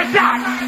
a shot.